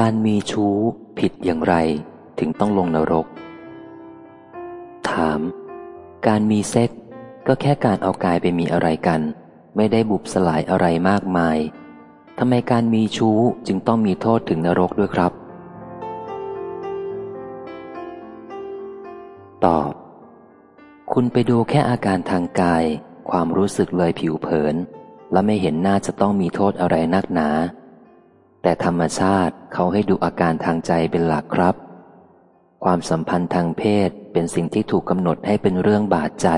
การมีชู้ผิดอย่างไรถึงต้องลงนรก ถาม การมีเซ็กก็แค่การเอากายไปมีอะไรกัน ไม่ได้บุบสลายอะไรมากมายทำไมการมีชู้จึงต้องมีโทษถึงนรกด้วยครับ ตอบ คุณไปดูแค่อาการทางกาย ความรู้สึกเลยผิวเผิน และไม่เห็นน่าจะต้องมีโทษอะไรนักหนา แต่ธรรมชาติเขาให้ดูอาการทางใจเป็นหลักครับ ความสัมพันธ์ทางเพศเป็นสิ่งที่ถูกกำหนดให้เป็นเรื่องบาดใจ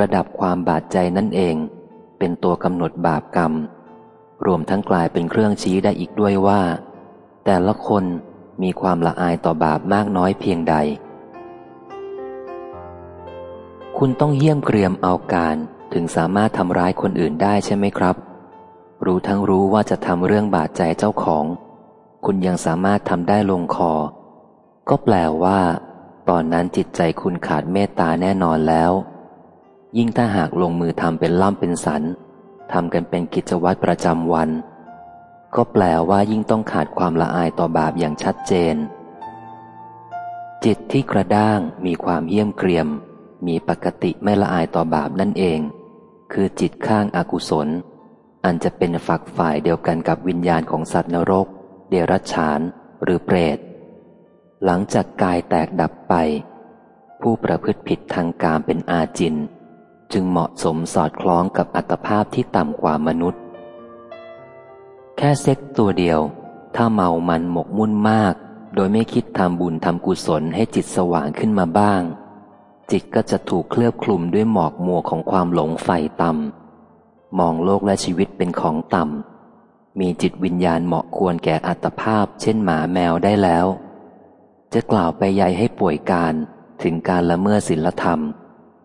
ระดับความบาดใจนั่นเอง เป็นตัวกำหนดบาปกรรม รวมทั้งกลายเป็นเครื่องชี้ได้อีกด้วยว่า แต่ละคนมีความละอายต่อบาปมากน้อยเพียงใด คุณต้องเยี่ยมเกรียมเอาการถึงสามารถทำร้ายคนอื่นได้ใช่ไหมครับ รู้ทั้งรู้ว่าจะทำเรื่องบาดใจเจ้าของ คุณยังสามารถทำได้ลงคอ ก็แปลว่า ตอนนั้นจิตใจคุณขาดเมตตาแน่นอนแล้ว ยิ่งถ้าหากลงมือทำเป็นล่ำเป็นสันทำกันเป็นกิจวัตรประจำวัน ก็แปลว่ายิ่งต้องขาดความละอายต่อบาปอย่างชัดเจน จิตที่กระด้างมีความเยี่ยมเกรียม มีปกติไม่ละอายต่อบาปนั่นเอง คือจิตข้างอากุศล อันจะเป็นฝักฝ่ายเดียวกันกับวิญญาณของสัตว์นรก เดรัจฉาน หรือเปรต หลังจากกายแตกดับไป ผู้ประพฤติผิดทางกามเป็นอาจิน จึงเหมาะสมสอดคล้องกับอัตภาพที่ต่ำกว่ามนุษย์ แค่เซ็กตัวเดียว ถ้าเมามันหมกมุ่นมาก โดยไม่คิดทำบุญทำกุศลให้จิตสว่างขึ้นมาบ้าง จิตก็จะถูกเคลือบคลุมด้วยหมอกมัวของความหลงไฟต่ำ มองโลกและชีวิตเป็นของต่ำ มีจิตวิญญาณเหมาะควรแก่อัตภาพ เช่นหมาแมวได้แล้ว จะกล่าวไปใหญ่ให้ป่วยการถึงการละเมิดศีลธรรม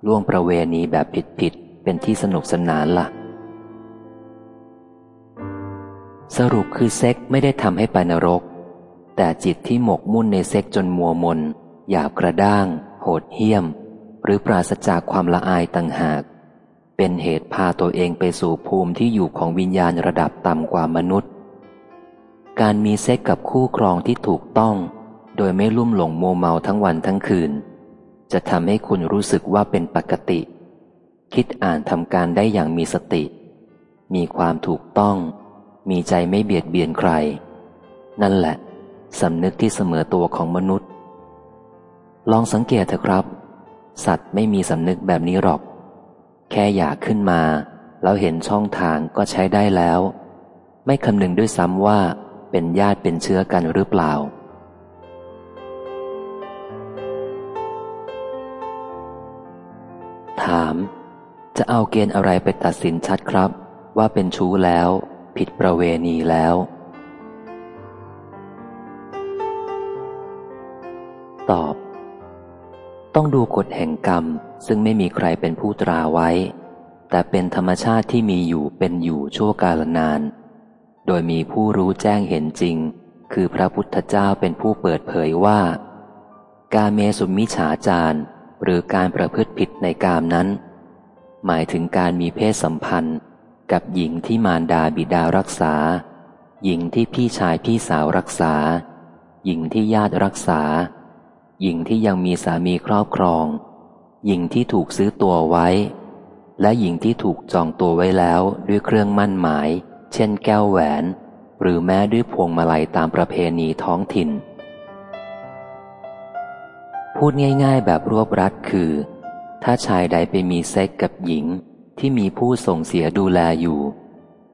ล่วงประเวณีแบบผิดๆเป็นที่สนุกสนานละ่ะ สรุปคือเซ็กไม่ได้ทำให้ไปนรก แต่จิตที่หมกมุ่นในเซ็กจนมัวมน หยาบกระด้าง โหดเหี้ยม หรือปราศจากความละอายต่างหาก เป็นเหตุพาตัวเองไปสู่ภูมิที่อยู่ของวิญญาณระดับต่ำกว่ามนุษย์ การมีเซ็กกับคู่ครองที่ถูกต้อง โดยไม่ลุ่มหลงโมเมาทั้งวันทั้งคืน จะทำให้คุณรู้สึกว่าเป็นปกติ คิดอ่านทำการได้อย่างมีสติ มีความถูกต้อง มีใจไม่เบียดเบียนใคร นั่นแหละสำนึกที่เสมอตัวของมนุษย์ ลองสังเกตเถอะครับ สัตว์ไม่มีสำนึกแบบนี้หรอก แค่อยากขึ้นมา แล้วเห็นช่องทางก็ใช้ได้แล้ว ไม่คำนึงด้วยซ้ำว่าเป็นญาติเป็นเชื้อกันหรือเปล่า ถาม จะเอาเกณฑ์อะไรไปตัดสินชัดครับ ว่าเป็นชู้แล้ว ผิดประเวณีแล้ว ตอบ ต้องดูกฎแห่งกรรม ซึ่งไม่มีใครเป็นผู้ตราไว้ แต่เป็นธรรมชาติที่มีอยู่เป็นอยู่ชั่วกาลนาน โดยมีผู้รู้แจ้งเห็นจริง คือพระพุทธเจ้าเป็นผู้เปิดเผยว่า การเมสุมิฉาจารหรือการประพฤติผิดในกามนั้น หมายถึงการมีเพศสัมพันธ์ กับหญิงที่มารดาบิดารักษา หญิงที่พี่ชายพี่สาวรักษา หญิงที่ญาติรักษา หญิงที่ยังมีสามีครอบครอง หญิงที่ถูกซื้อตัวไว้ และหญิงที่ถูกจองตัวไว้แล้วด้วยเครื่องมั่นหมาย เช่นแก้วแหวน หรือแม้ด้วยพวงมาลัยตามประเพณีท้องถิ่น พูดง่ายๆแบบรวบรัดคือ ถ้าชายใดไปมีเซ็กกับหญิงที่มีผู้ส่งเสียดูแลอยู่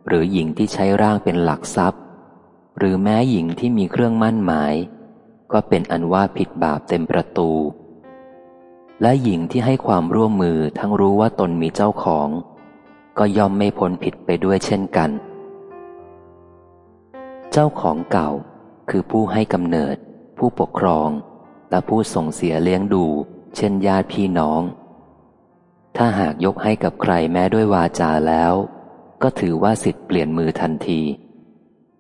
หรือหญิงที่ใช้ร่างเป็นหลักทรัพย์ หรือแม้หญิงที่มีเครื่องมั่นหมาย ก็เป็นอันว่าผิดบาปเต็มประตู และหญิงที่ให้ความร่วมมือทั้งรู้ว่าตนมีเจ้าของ ก็ย่อมไม่พ้นผิดไปด้วยเช่นกัน เจ้าของเก่าคือผู้ให้กำเนิด ผู้ปกครอง และผู้ส่งเสียเลี้ยงดู เช่นญาติพี่น้อง ถ้าหากยกให้กับใครแม้ด้วยวาจาแล้ว ก็ถือว่าสิทธิ์เปลี่ยนมือทันที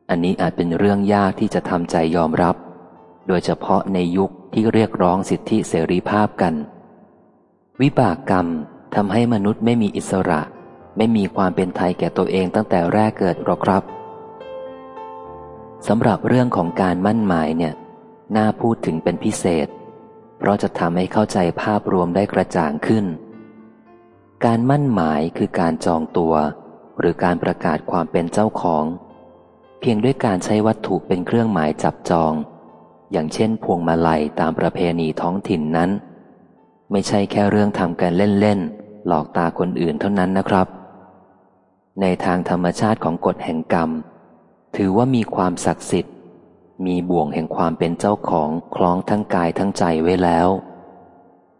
อันนี้อาจเป็นเรื่องยากที่จะทำใจยอมรับ โดยเฉพาะในยุคที่เรียกร้องสิทธิเสรีภาพกัน วิบากกรรมทำให้มนุษย์ไม่มีอิสระ ไม่มีความเป็นไทยแก่ตัวเองตั้งแต่แรกเกิดหรอกครับสำหรับเรื่องของการมั่นหมายเนี่ยน่าพูดถึงเป็นพิเศษ เพราะจะทำให้เข้าใจภาพรวมได้กระจ่างขึ้น การมั่นหมายคือการจองตัว หรือการประกาศความเป็นเจ้าของ เพียงด้วยการใช้วัตถุเป็นเครื่องหมายจับจอง อย่างเช่นพวงมาลัยตามประเพณีท้องถิ่นนั้น ไม่ใช่แค่เรื่องทำกันเล่นๆ หลอกตาคนอื่นเท่านั้นนะครับ ในทางธรรมชาติของกฎแห่งกรรม ถือว่ามีความศักดิ์สิทธิ์ มีบ่วงแห่งความเป็นเจ้าของคล้องทั้งกายทั้งใจไว้แล้ว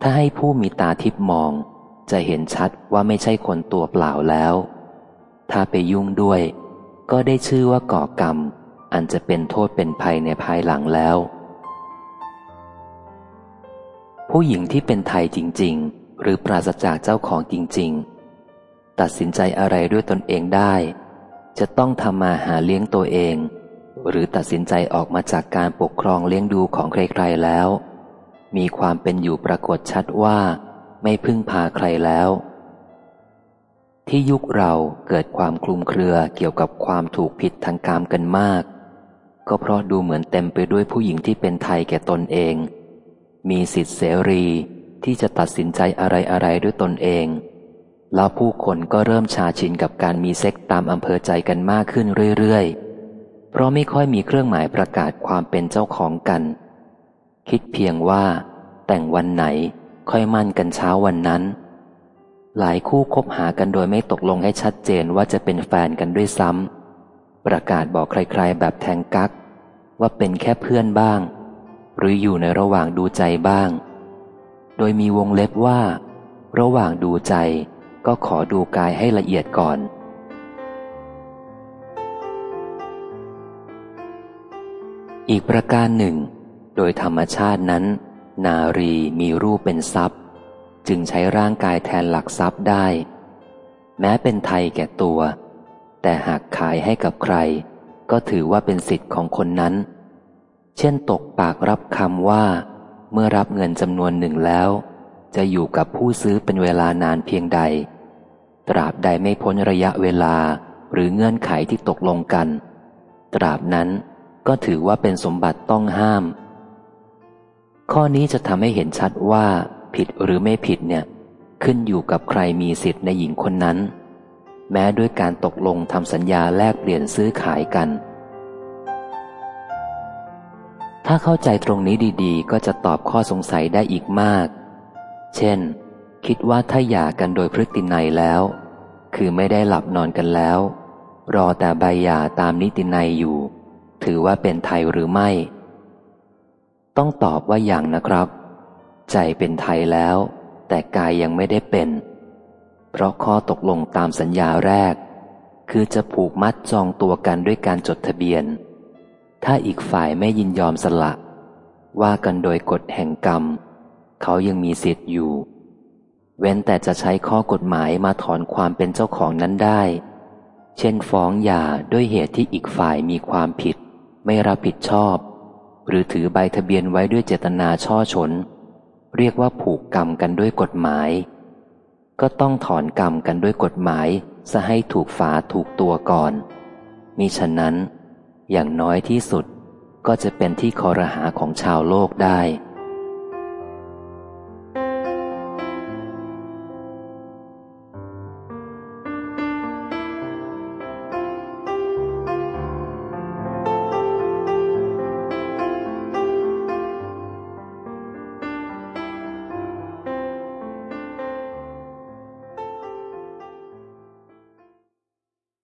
ถ้าให้ผู้มีตาทิพมอง จะเห็นชัดว่าไม่ใช่คนตัวเปล่าแล้ว ถ้าไปยุ่งด้วย ก็ได้ชื่อว่าก่อกรรม อันจะเป็นโทษเป็นภัยในภายหลังแล้ว ผู้หญิงที่เป็นไทยจริง ๆ หรือปราศจากเจ้าของจริง ๆ ตัดสินใจอะไรด้วยตนเองได้ จะต้องทำมาหาเลี้ยงตัวเอง หรือตัดสินใจออกมาจากการปกครองเลี้ยงดูของใครๆแล้ว มีความเป็นอยู่ปรากฏชัดว่า ไม่พึ่งพาใครแล้วที่ยุคเราเกิดความคลุมเครือเกี่ยวกับความถูกผิดทางกามกันมาก ก็เพราะดูเหมือนเต็มไปด้วยผู้หญิงที่เป็นไทยแก่ตนเอง มีสิทธิเสรีที่จะตัดสินใจอะไรๆด้วยตนเอง แล้วผู้คนก็เริ่มชาชินกับการมีเซ็กตามอำเภอใจกันมากขึ้นเรื่อยๆ เพราะไม่ค่อยมีเครื่องหมายประกาศความเป็นเจ้าของกัน คิดเพียงว่า แต่งวันไหนค่อยมั่นกันเช้าวันนั้น หลายคู่คบหากันโดยไม่ตกลงให้ชัดเจนว่าจะเป็นแฟนกันด้วยซ้ำ ประกาศบอกใครๆแบบแทงกัก ว่าเป็นแค่เพื่อนบ้าง หรืออยู่ในระหว่างดูใจบ้าง โดยมีวงเล็บว่า ระหว่างดูใจก็ขอดูกายให้ละเอียดก่อน อีกประการหนึ่ง โดยธรรมชาตินั้น นารีมีรูปเป็นทรัพย์ จึงใช้ร่างกายแทนหลักทรัพย์ได้ แม้เป็นไทยแก่ตัว แต่หากขายให้กับใคร ก็ถือว่าเป็นสิทธิ์ของคนนั้น เช่นตกปากรับคำว่า เมื่อรับเงินจำนวนหนึ่งแล้ว จะอยู่กับผู้ซื้อเป็นเวลานานเพียงใด ตราบใดไม่พ้นระยะเวลาหรือเงื่อนไขที่ตกลงกัน ตราบนั้นก็ถือว่าเป็นสมบัติต้องห้าม ข้อนี้จะทำให้เห็นชัดว่า ผิดหรือไม่ผิดเนี่ย ขึ้นอยู่กับใครมีสิทธิ์ในหญิงคนนั้น แม้ด้วยการตกลงทำสัญญาแลกเปลี่ยนซื้อขายกัน ถ้าเข้าใจตรงนี้ดีๆ ก็จะตอบข้อสงสัยได้อีกมาก เช่น คิดว่าถ้าหย่ากันโดยพฤตินัยแล้ว คือไม่ได้หลับนอนกันแล้ว รอแต่ใบหย่าตามนิตินัยอยู่ ถือว่าเป็นไทยหรือไม่ ต้องตอบว่าอย่างนะครับ ใจเป็นไทยแล้ว แต่กายยังไม่ได้เป็น เพราะข้อตกลงตามสัญญาแรก คือจะผูกมัดจองตัวกันด้วยการจดทะเบียน ถ้าอีกฝ่ายไม่ยินยอมสละ ว่ากันโดยกฎแห่งกรรม เขายังมีสิทธิ์อยู่ เว้นแต่จะใช้ข้อกฎหมายมาถอนความเป็นเจ้าของนั้นได้ เช่นฟ้องหย่าด้วยเหตุที่อีกฝ่ายมีความผิด ไม่รับผิดชอบ หรือถือใบทะเบียนไว้ด้วยเจตนาช่อฉนเรียกว่าผูกกรรมกันด้วยกฎหมาย ก็ต้องถอนกรรมกันด้วยกฎหมายจะให้ถูกฝาถูกตัวก่อน มิฉะนั้น อย่างน้อยที่สุดก็จะเป็นที่คอรหาของชาวโลกได้